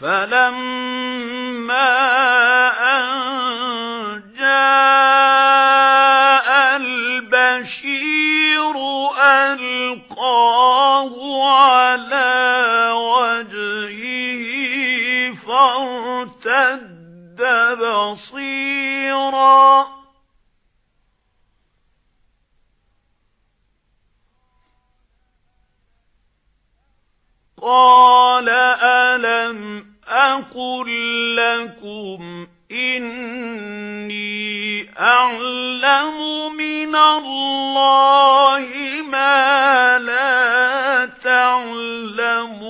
فَلَمَّا أَن جَاءَ الْبَشِيرُ أَلْقَاهُ عَلَى وَجْهِهِ فَارْتَدَّ بَصِيرًا قَالَ أَلَمْ أَقُل لَّكُمْ إِنِّي أَعْلَمُ مِنَ اللَّهِ مَا لَا تَعْلَمُونَ.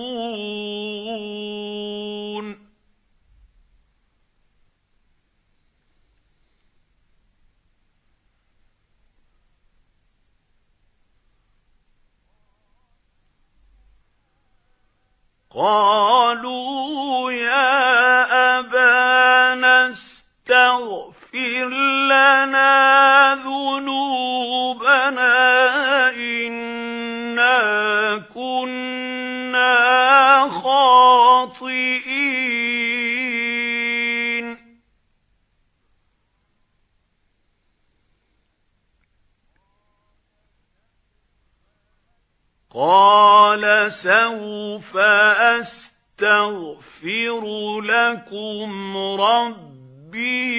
قَالُوا لَكُمْ رَبِّي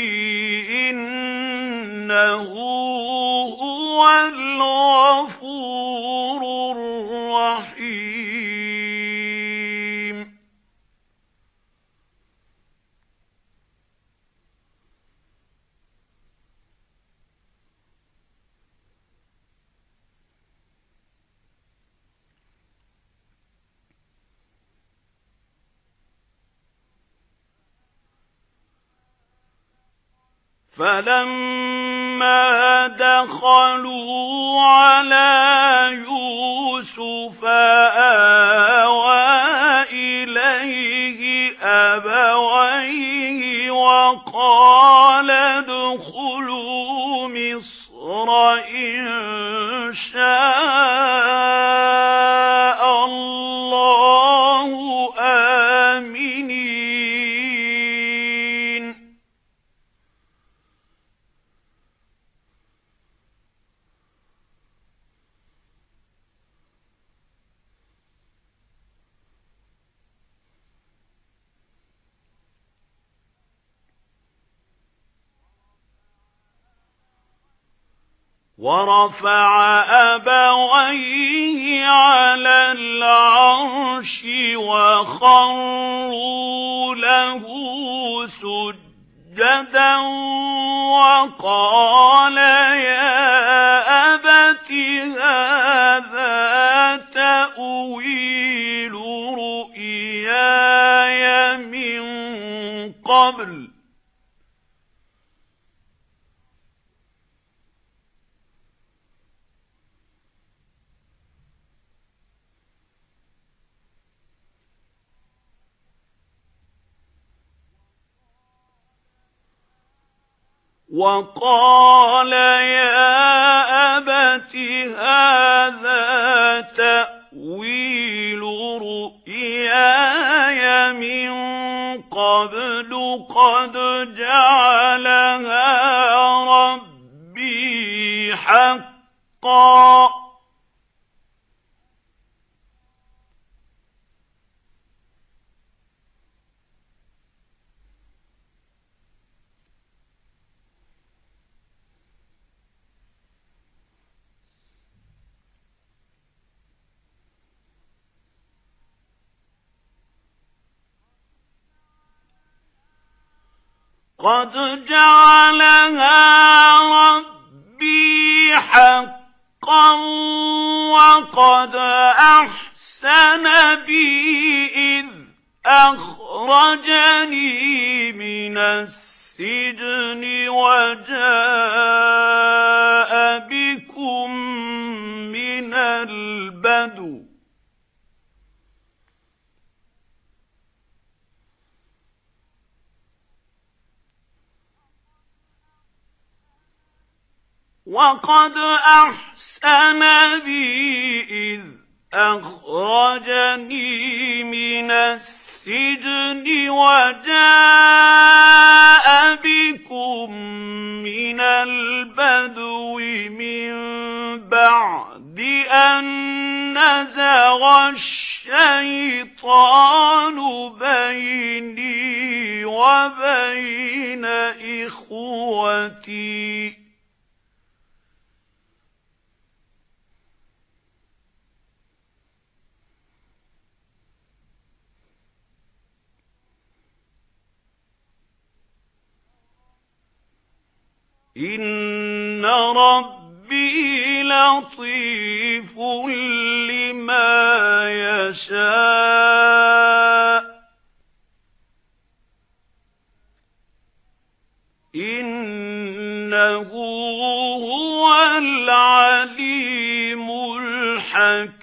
إِنَّهُ هُوَ الْغَفُورُ فَلَمَّا دَخَلُوا عَلَى يُوسُفَ آوَى إِلَيْهِ أَبَوَيْهِ وَقَالَ وَرَفَعَ أَبَوَيْهِ عَلَى الْعَرْشِ وَخَرُّوا لَهُ سُجَّدًا وَقَالَ وَقَالَ يَا أَبَتِ هَذَا تَأْوِيلُ رُؤْيَايَ مِن قَبْلُ قَدْ جَعَلَهَا رَبِّي حَقًّا. قَدْ جَعَلَهَا رَبِّي حَقًّا وَقَدْ أَحْسَنَ بِي إِذْ أَخْرَجَنِي مِنَ السِّجْنِ وَجَاءَ بِكُمْ مِنَ الْبَدْوِ وَقَدْ أَحْسَنَ بِي إِذْ أَخْرَجَنِي مِنَ السِّجْنِ وجاء بكم من البدو من بعد أن نزغ الشيطان بيني وبين إخوتي إِنَّ رَبِّي لَطِيفٌ لِمَا يَشَاءُ. إِنَّهُ هُوَ الْعَلِيمُ الْحَكِيمُ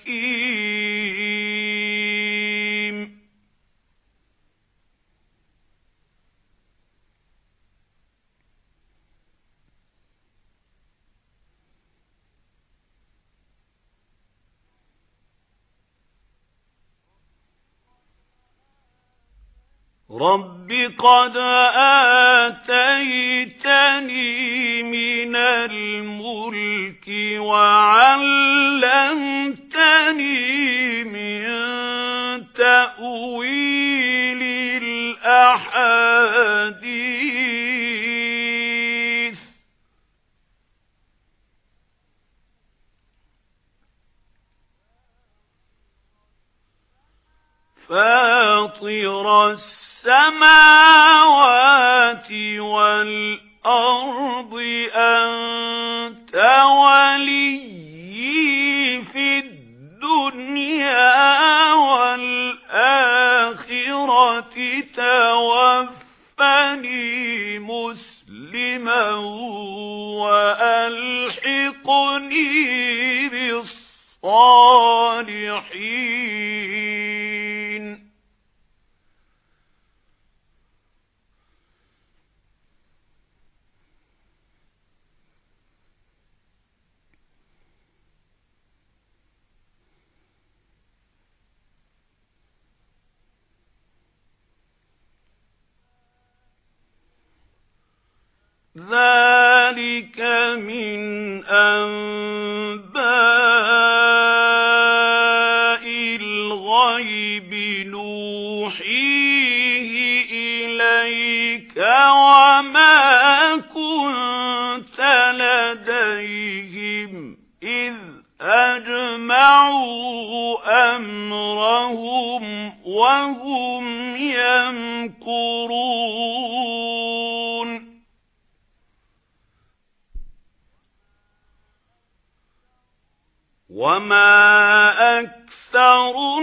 رَبِّ قَدْ آتَيْتَنِي مِنَ الْمُلْكِ وَعَلَّمْتَنِي مِنْ تَأْوِيلِ الْأَحَادِيثِ. فَاطِرَ السَّمَاوَاتِ وَالْأَرْضِ أَنْتَ وَلِيِّي فِي الدُّنْيَا وَالْآخِرَةِ تَوَفَّنِي مُسْلِمًا وَأَلْحِقْنِي بِالصَّالِحِينَ. ذَلِكَ أَكْثَرُ